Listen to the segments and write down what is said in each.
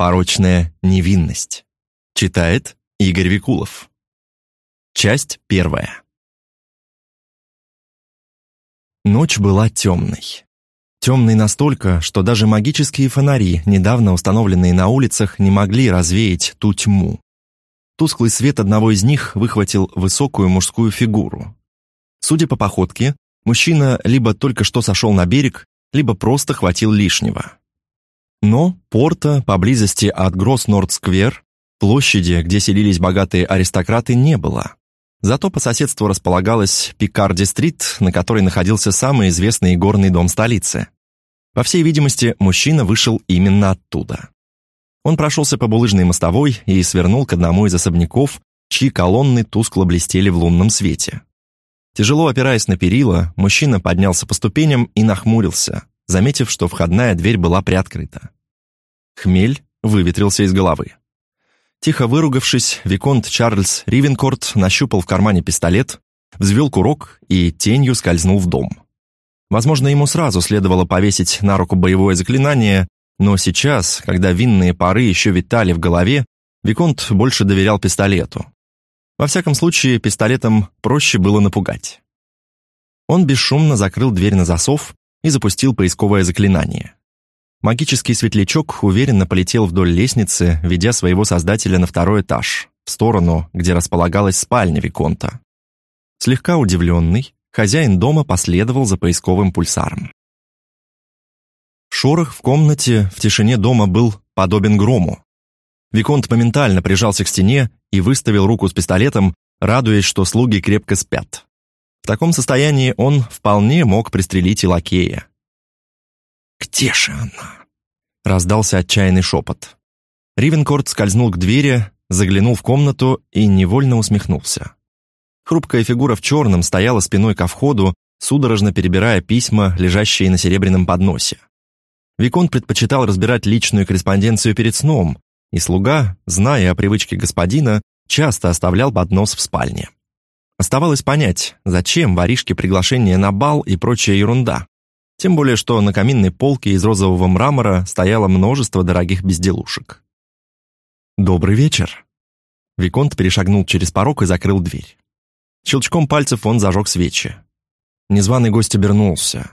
Порочная невинность. Читает Игорь Викулов. Часть первая. Ночь была темной. Темной настолько, что даже магические фонари, недавно установленные на улицах, не могли развеять ту тьму. Тусклый свет одного из них выхватил высокую мужскую фигуру. Судя по походке, мужчина либо только что сошел на берег, либо просто хватил лишнего. Но порта поблизости от Гросс-Норд-Сквер, площади, где селились богатые аристократы, не было. Зато по соседству располагалась Пикарди-стрит, на которой находился самый известный горный дом столицы. По всей видимости, мужчина вышел именно оттуда. Он прошелся по булыжной мостовой и свернул к одному из особняков, чьи колонны тускло блестели в лунном свете. Тяжело опираясь на перила, мужчина поднялся по ступеням и нахмурился, заметив, что входная дверь была приоткрыта. Хмель выветрился из головы. Тихо выругавшись, Виконт Чарльз Ривенкорт нащупал в кармане пистолет, взвел курок и тенью скользнул в дом. Возможно, ему сразу следовало повесить на руку боевое заклинание, но сейчас, когда винные пары еще витали в голове, Виконт больше доверял пистолету. Во всяком случае, пистолетом проще было напугать. Он бесшумно закрыл дверь на засов и запустил поисковое заклинание. Магический светлячок уверенно полетел вдоль лестницы, ведя своего создателя на второй этаж, в сторону, где располагалась спальня Виконта. Слегка удивленный, хозяин дома последовал за поисковым пульсаром. Шорох в комнате в тишине дома был подобен грому. Виконт моментально прижался к стене и выставил руку с пистолетом, радуясь, что слуги крепко спят. Таком состоянии он вполне мог пристрелить и лакея. «Где же она?» — раздался отчаянный шепот. Ривенкорт скользнул к двери, заглянул в комнату и невольно усмехнулся. Хрупкая фигура в черном стояла спиной ко входу, судорожно перебирая письма, лежащие на серебряном подносе. Виконт предпочитал разбирать личную корреспонденцию перед сном, и слуга, зная о привычке господина, часто оставлял поднос в спальне. Оставалось понять, зачем воришке приглашение на бал и прочая ерунда. Тем более, что на каминной полке из розового мрамора стояло множество дорогих безделушек. «Добрый вечер!» Виконт перешагнул через порог и закрыл дверь. Щелчком пальцев он зажег свечи. Незваный гость обернулся.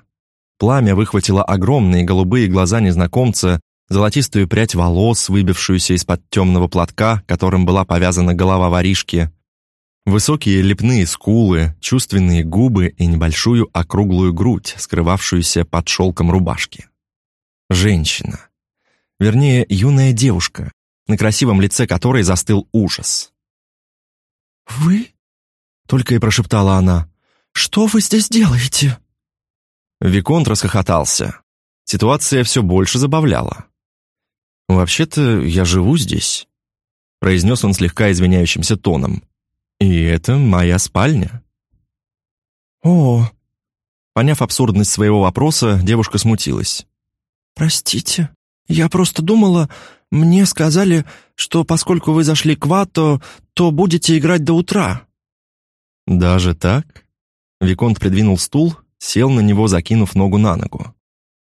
Пламя выхватило огромные голубые глаза незнакомца, золотистую прядь волос, выбившуюся из-под темного платка, которым была повязана голова воришки, высокие лепные скулы, чувственные губы и небольшую округлую грудь, скрывавшуюся под шелком рубашки. Женщина. Вернее, юная девушка, на красивом лице которой застыл ужас. «Вы?» — только и прошептала она. «Что вы здесь делаете?» Виконт расхохотался. Ситуация все больше забавляла. «Вообще-то я живу здесь», — произнес он слегка извиняющимся тоном. «И это моя спальня». «О!» Поняв абсурдность своего вопроса, девушка смутилась. «Простите, я просто думала, мне сказали, что поскольку вы зашли к Вато, то будете играть до утра». «Даже так?» Виконт придвинул стул, сел на него, закинув ногу на ногу.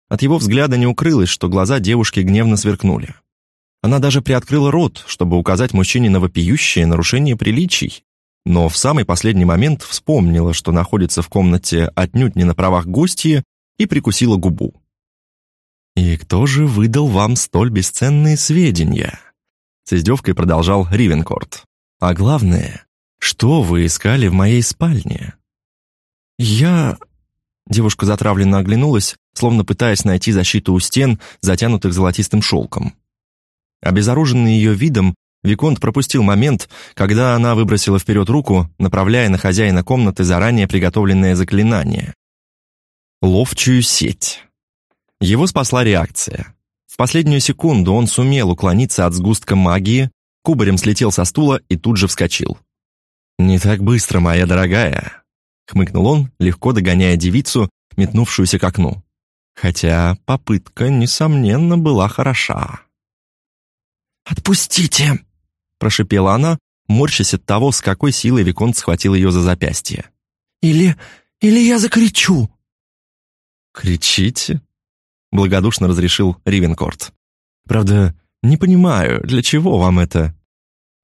От его взгляда не укрылось, что глаза девушки гневно сверкнули. Она даже приоткрыла рот, чтобы указать мужчине на вопиющее нарушение приличий, но в самый последний момент вспомнила, что находится в комнате отнюдь не на правах гостья, и прикусила губу. «И кто же выдал вам столь бесценные сведения?» С издевкой продолжал Ривенкорт. «А главное, что вы искали в моей спальне?» «Я...» Девушка затравленно оглянулась, словно пытаясь найти защиту у стен, затянутых золотистым шелком. Обезоруженный ее видом, Виконт пропустил момент, когда она выбросила вперед руку, направляя на хозяина комнаты заранее приготовленное заклинание. Ловчую сеть. Его спасла реакция. В последнюю секунду он сумел уклониться от сгустка магии, кубарем слетел со стула и тут же вскочил. «Не так быстро, моя дорогая», — хмыкнул он, легко догоняя девицу, метнувшуюся к окну хотя попытка, несомненно, была хороша. «Отпустите!» — прошипела она, морщась от того, с какой силой Виконт схватил ее за запястье. «Или... или я закричу!» «Кричите?» — благодушно разрешил Ривенкорт. «Правда, «Не понимаю, для чего вам это?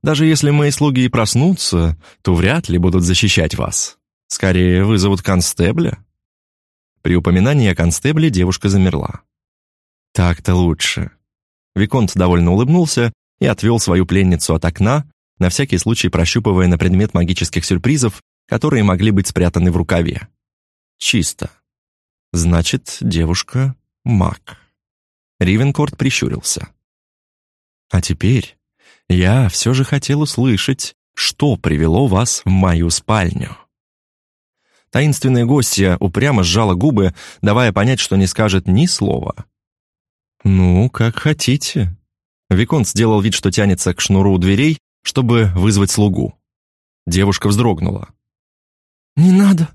Даже если мои слуги и проснутся, то вряд ли будут защищать вас. Скорее вызовут констебля». При упоминании о констебле девушка замерла. «Так-то лучше». Виконт довольно улыбнулся и отвел свою пленницу от окна, на всякий случай прощупывая на предмет магических сюрпризов, которые могли быть спрятаны в рукаве. Чисто. Значит, девушка — маг. Ривенкорт прищурился. А теперь я все же хотел услышать, что привело вас в мою спальню. Таинственная гостья упрямо сжала губы, давая понять, что не скажет ни слова. «Ну, как хотите». Виконт сделал вид, что тянется к шнуру у дверей, чтобы вызвать слугу. Девушка вздрогнула. «Не надо!»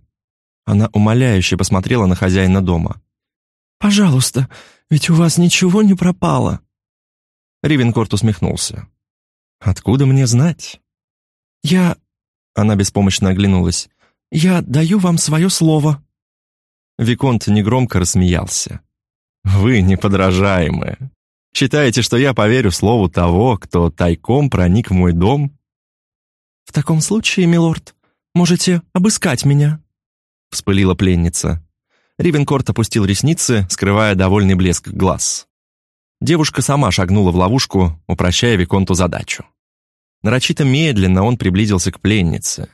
Она умоляюще посмотрела на хозяина дома. «Пожалуйста, ведь у вас ничего не пропало!» Ривенкорт усмехнулся. «Откуда мне знать?» «Я...» Она беспомощно оглянулась. «Я даю вам свое слово». Виконт негромко рассмеялся. «Вы неподражаемые. Считаете, что я поверю слову того, кто тайком проник в мой дом?» «В таком случае, милорд, можете обыскать меня», — вспылила пленница. Ривенкорт опустил ресницы, скрывая довольный блеск глаз. Девушка сама шагнула в ловушку, упрощая Виконту задачу. Нарочито медленно он приблизился к пленнице.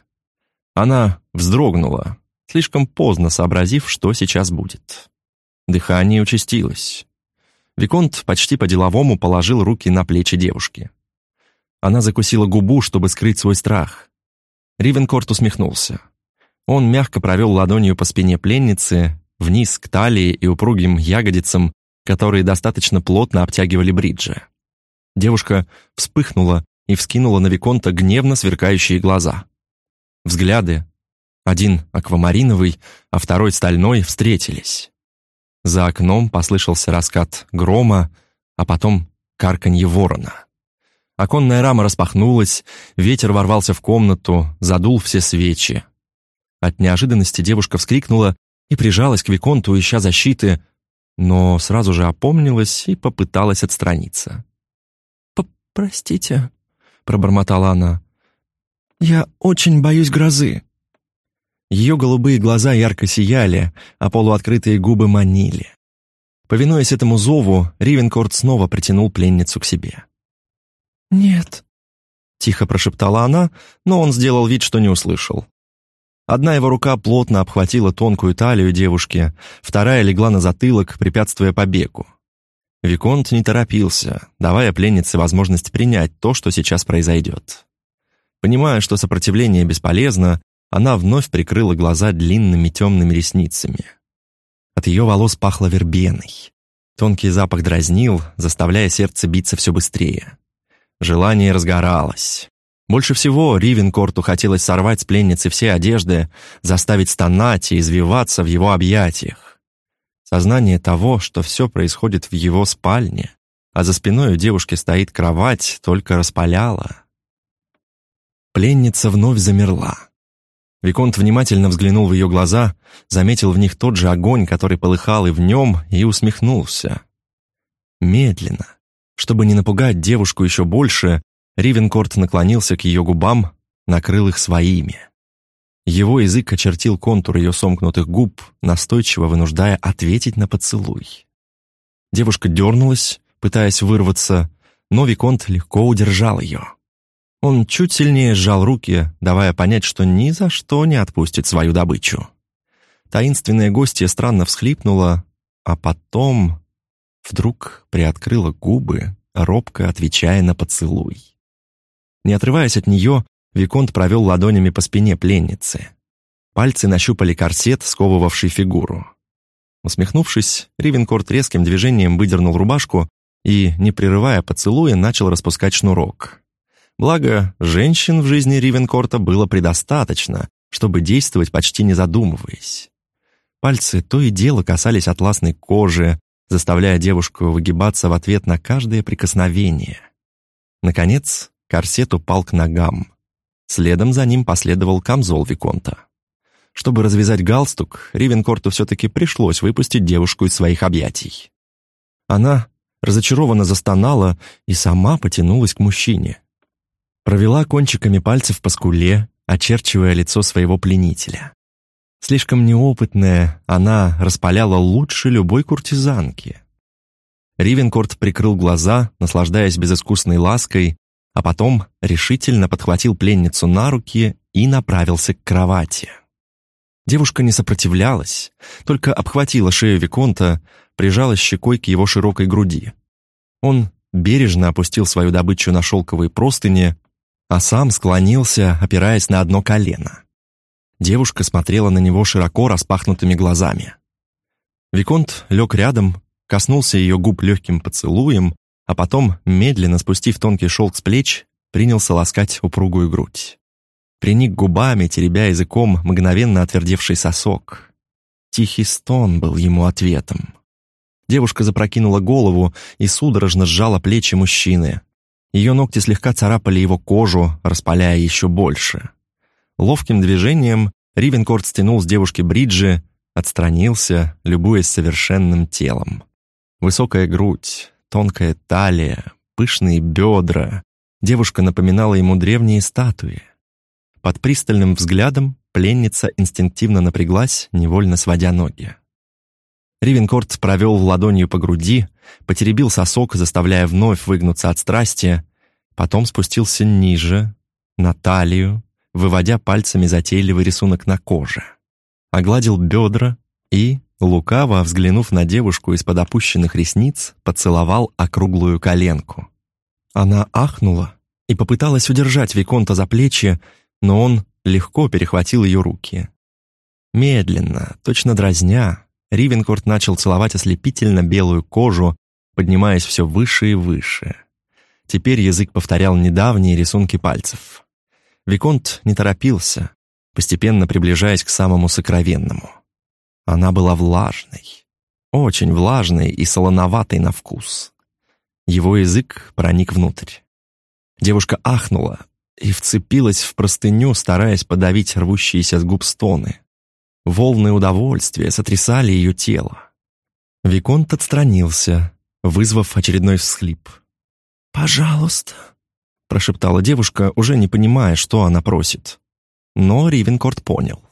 Она вздрогнула, слишком поздно сообразив, что сейчас будет. Дыхание участилось. Виконт почти по-деловому положил руки на плечи девушки. Она закусила губу, чтобы скрыть свой страх. Ривенкорт усмехнулся. Он мягко провел ладонью по спине пленницы, вниз к талии и упругим ягодицам, которые достаточно плотно обтягивали бриджи. Девушка вспыхнула и вскинула на Виконта гневно сверкающие глаза. Взгляды, один аквамариновый, а второй стальной, встретились. За окном послышался раскат грома, а потом карканье ворона. Оконная рама распахнулась, ветер ворвался в комнату, задул все свечи. От неожиданности девушка вскрикнула и прижалась к Виконту, ища защиты, но сразу же опомнилась и попыталась отстраниться. «Простите», — пробормотала она. «Я очень боюсь грозы». Ее голубые глаза ярко сияли, а полуоткрытые губы манили. Повинуясь этому зову, Ривенкорт снова притянул пленницу к себе. «Нет», — тихо прошептала она, но он сделал вид, что не услышал. Одна его рука плотно обхватила тонкую талию девушки, вторая легла на затылок, препятствуя побегу. Виконт не торопился, давая пленнице возможность принять то, что сейчас произойдет. Понимая, что сопротивление бесполезно, она вновь прикрыла глаза длинными темными ресницами. От ее волос пахло вербеной. Тонкий запах дразнил, заставляя сердце биться все быстрее. Желание разгоралось. Больше всего Ривенкорту хотелось сорвать с пленницы все одежды, заставить стонать и извиваться в его объятиях. Сознание того, что все происходит в его спальне, а за спиной у девушки стоит кровать, только распаляло. Пленница вновь замерла. Виконт внимательно взглянул в ее глаза, заметил в них тот же огонь, который полыхал и в нем, и усмехнулся. Медленно, чтобы не напугать девушку еще больше, Ривенкорт наклонился к ее губам, накрыл их своими. Его язык очертил контур ее сомкнутых губ, настойчиво вынуждая ответить на поцелуй. Девушка дернулась, пытаясь вырваться, но Виконт легко удержал ее. Он чуть сильнее сжал руки, давая понять, что ни за что не отпустит свою добычу. Таинственная гостья странно всхлипнула, а потом вдруг приоткрыла губы, робко отвечая на поцелуй. Не отрываясь от нее, Виконт провел ладонями по спине пленницы. Пальцы нащупали корсет, сковывавший фигуру. Усмехнувшись, Ривенкорт резким движением выдернул рубашку и, не прерывая поцелуя, начал распускать шнурок. Благо, женщин в жизни Ривенкорта было предостаточно, чтобы действовать почти не задумываясь. Пальцы то и дело касались атласной кожи, заставляя девушку выгибаться в ответ на каждое прикосновение. Наконец, корсет упал к ногам. Следом за ним последовал камзол Виконта. Чтобы развязать галстук, Ривенкорту все-таки пришлось выпустить девушку из своих объятий. Она разочарованно застонала и сама потянулась к мужчине. Провела кончиками пальцев по скуле, очерчивая лицо своего пленителя. Слишком неопытная, она распаляла лучше любой куртизанки. Ривенкорт прикрыл глаза, наслаждаясь безыскусной лаской, а потом решительно подхватил пленницу на руки и направился к кровати. Девушка не сопротивлялась, только обхватила шею Виконта, прижалась щекой к его широкой груди. Он бережно опустил свою добычу на шелковые простыни, а сам склонился, опираясь на одно колено. Девушка смотрела на него широко распахнутыми глазами. Виконт лег рядом, коснулся ее губ легким поцелуем, а потом, медленно спустив тонкий шелк с плеч, принялся ласкать упругую грудь. Приник губами, теребя языком мгновенно отвердевший сосок. Тихий стон был ему ответом. Девушка запрокинула голову и судорожно сжала плечи мужчины. Ее ногти слегка царапали его кожу, распаляя еще больше. Ловким движением Ривенкорт стянул с девушки бриджи, отстранился, любуясь совершенным телом. Высокая грудь, тонкая талия, пышные бедра. Девушка напоминала ему древние статуи. Под пристальным взглядом пленница инстинктивно напряглась, невольно сводя ноги. Ривенкорт провел ладонью по груди, потеребил сосок, заставляя вновь выгнуться от страсти, потом спустился ниже, на талию, выводя пальцами затейливый рисунок на коже. Огладил бедра и, лукаво взглянув на девушку из-под опущенных ресниц, поцеловал округлую коленку. Она ахнула и попыталась удержать Виконта за плечи, но он легко перехватил ее руки. Медленно, точно дразня, Ривенкорт начал целовать ослепительно белую кожу, поднимаясь все выше и выше. Теперь язык повторял недавние рисунки пальцев. Виконт не торопился, постепенно приближаясь к самому сокровенному. Она была влажной, очень влажной и солоноватой на вкус. Его язык проник внутрь. Девушка ахнула и вцепилась в простыню, стараясь подавить рвущиеся с губ стоны. Волны удовольствия сотрясали ее тело. Виконт отстранился, вызвав очередной всхлип. «Пожалуйста», — прошептала девушка, уже не понимая, что она просит. Но Ривенкорт понял.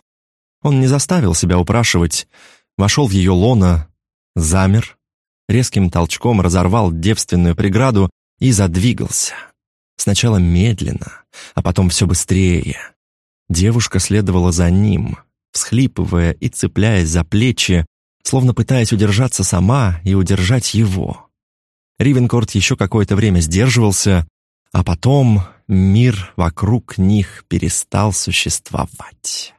Он не заставил себя упрашивать, вошел в ее лоно, замер, резким толчком разорвал девственную преграду и задвигался. Сначала медленно, а потом все быстрее. Девушка следовала за ним, всхлипывая и цепляясь за плечи, словно пытаясь удержаться сама и удержать его. Ривенкорт еще какое-то время сдерживался, а потом мир вокруг них перестал существовать.